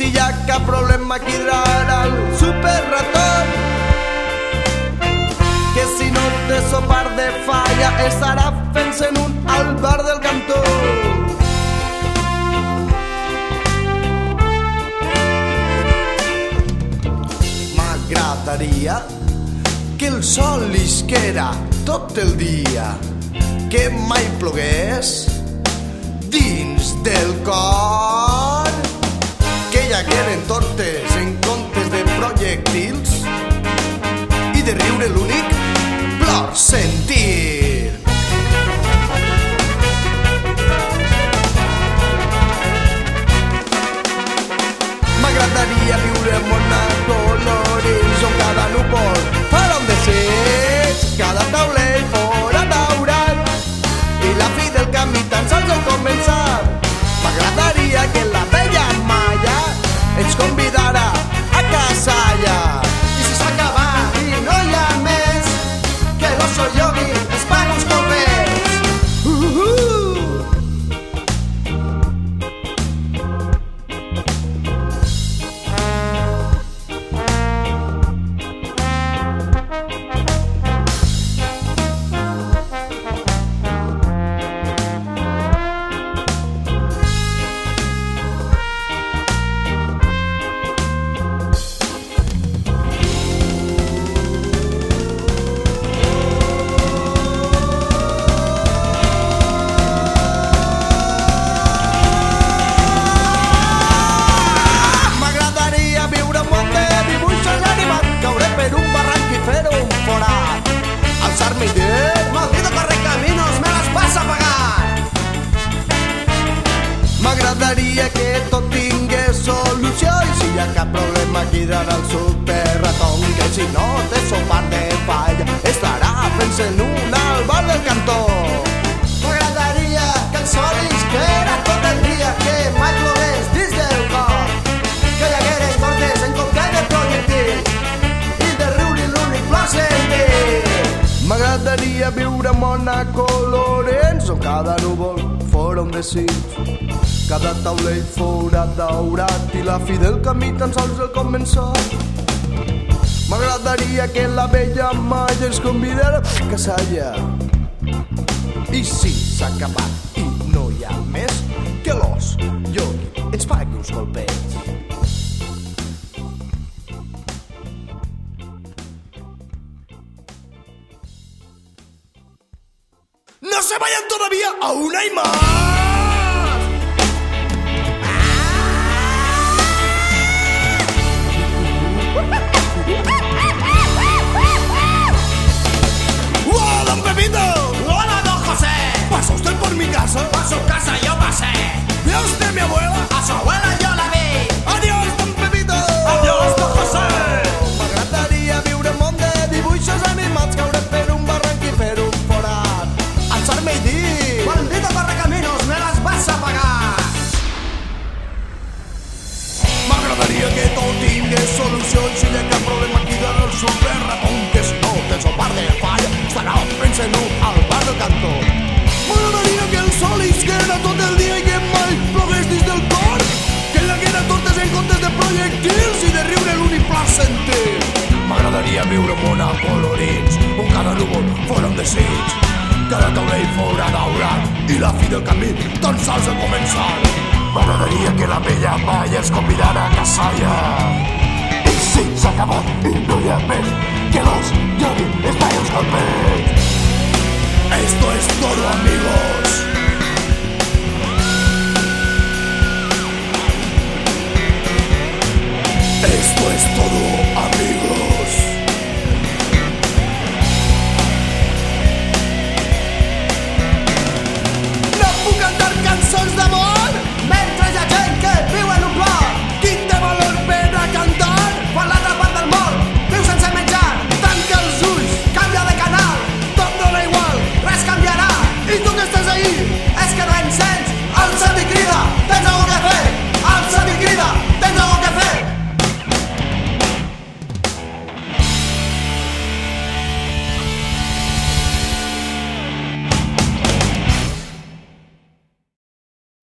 si hi ha cap problema aquí rara el superratón. que si no té sopar de falla estarà fent-se en un albar del cantó M'agradaria que el sol isquera tot el dia, que mai plogués dins del cor caigueren tortes en comptes de projectils i de riure l'únic plor sentit. lona colorents on cada núvol fora un desig. Cada taulell fora daurat i la fi del camí tan sols el començar. M'agradaria que la vella mai ens convidara que s'alla. I si s'ha acabat i no hi ha més, que l'os llogui, ens pagui uns colpets. todavía aún hay más. i camí tan sols ha començat. M'agradaria que la vella mai es convidara a Casalla. I si s'ha acabat i no hi ha més, que los Johnny está en Esto es todo, amigos.